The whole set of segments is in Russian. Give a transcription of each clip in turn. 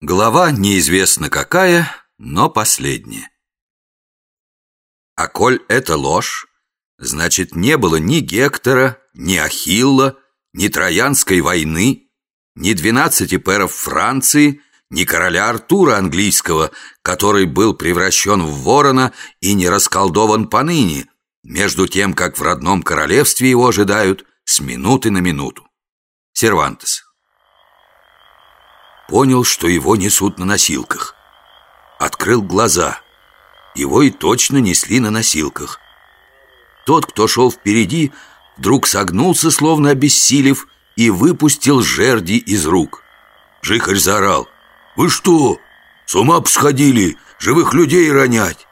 Глава неизвестно какая, но последняя. А коль это ложь, значит, не было ни Гектора, ни Ахилла, ни Троянской войны, ни двенадцати перов Франции, ни короля Артура английского, который был превращен в ворона и не расколдован поныне, между тем, как в родном королевстве его ожидают с минуты на минуту. Сервантес Понял, что его несут на носилках. Открыл глаза. Его и точно несли на носилках. Тот, кто шел впереди, вдруг согнулся, словно обессилев, и выпустил жерди из рук. Жихарь заорал. «Вы что, с ума посходили? Живых людей ронять!»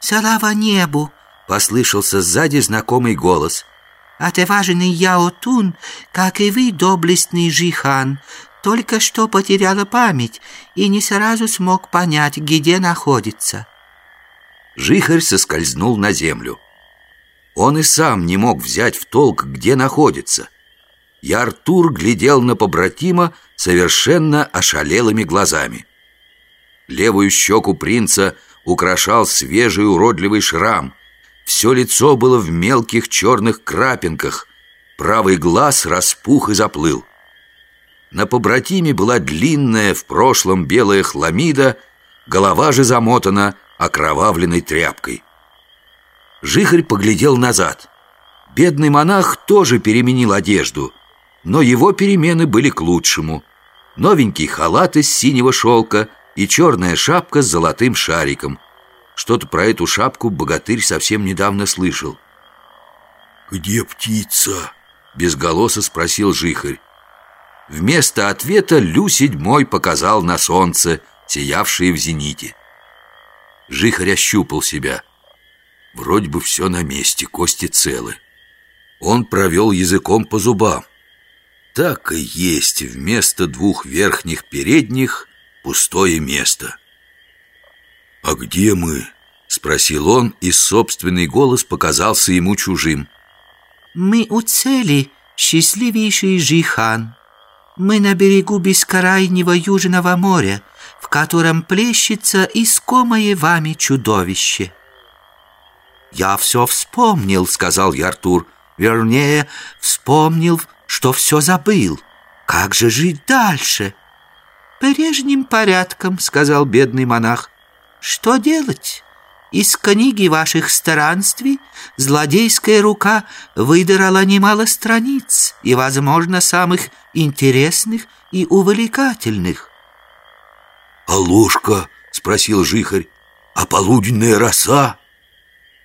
«Слава небу!» — послышался сзади знакомый голос. «Отважный Яотун, как и вы, доблестный Жихан, только что потеряла память и не сразу смог понять, где находится. Жихарь соскользнул на землю. Он и сам не мог взять в толк, где находится. И Артур глядел на побратима совершенно ошалелыми глазами. Левую щеку принца украшал свежий уродливый шрам. Все лицо было в мелких черных крапинках. Правый глаз распух и заплыл. На побратиме была длинная в прошлом белая хламида, голова же замотана окровавленной тряпкой. Жихарь поглядел назад. Бедный монах тоже переменил одежду, но его перемены были к лучшему. Новенький халат из синего шелка и черная шапка с золотым шариком. Что-то про эту шапку богатырь совсем недавно слышал. «Где птица?» — без голоса спросил Жихарь. Вместо ответа Лю седьмой показал на солнце, сиявшее в зените. Жихарь ощупал себя. Вроде бы все на месте, кости целы. Он провел языком по зубам. Так и есть вместо двух верхних передних пустое место. «А где мы?» — спросил он, и собственный голос показался ему чужим. «Мы у цели, счастливейший Жихан», мы на берегу бескрайнего Южного моря, в котором плещется искомое вами чудовище. «Я все вспомнил», — сказал я Артур. «Вернее, вспомнил, что все забыл. Как же жить дальше?» «Прежним порядком», — сказал бедный монах. «Что делать?» Из книги ваших странствий злодейская рука выдрала немало страниц и, возможно, самых интересных и увлекательных. «А ложка?» — спросил Жихарь. «А полуденная роса?»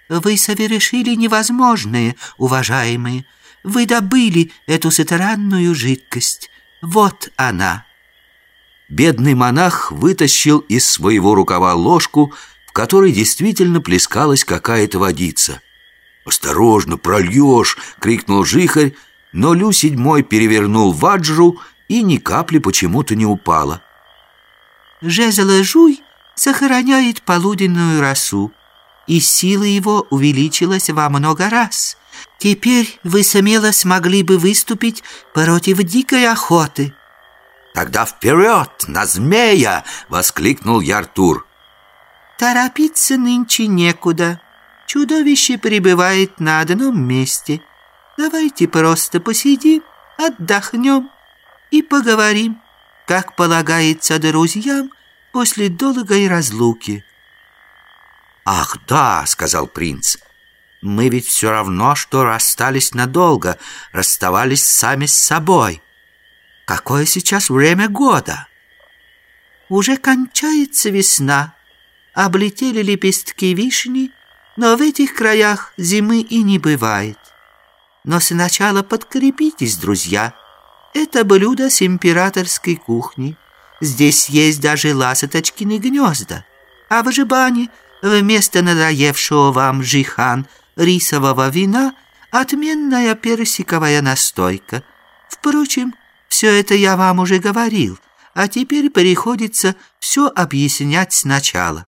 «Вы совершили невозможное, уважаемые. Вы добыли эту странную жидкость. Вот она». Бедный монах вытащил из своего рукава ложку, в которой действительно плескалась какая-то водица. «Осторожно, прольешь!» — крикнул жихарь, но Лю седьмой перевернул ваджру и ни капли почему-то не упала. «Жезл жуй сохраняет полуденную росу, и сила его увеличилась во много раз. Теперь вы смело смогли бы выступить против дикой охоты». «Тогда вперед, на змея!» — воскликнул Яртур. Торопиться нынче некуда. Чудовище пребывает на одном месте. Давайте просто посидим, отдохнем и поговорим, как полагается друзьям после долгой разлуки. «Ах, да», — сказал принц, — «мы ведь все равно, что расстались надолго, расставались сами с собой. Какое сейчас время года?» «Уже кончается весна», облетели лепестки вишни, но в этих краях зимы и не бывает. Но сначала подкрепитесь, друзья. Это блюдо с императорской кухни. Здесь есть даже ласоточкины гнезда. А в Жибане вместо надоевшего вам жихан рисового вина отменная персиковая настойка. Впрочем, все это я вам уже говорил, а теперь приходится все объяснять сначала.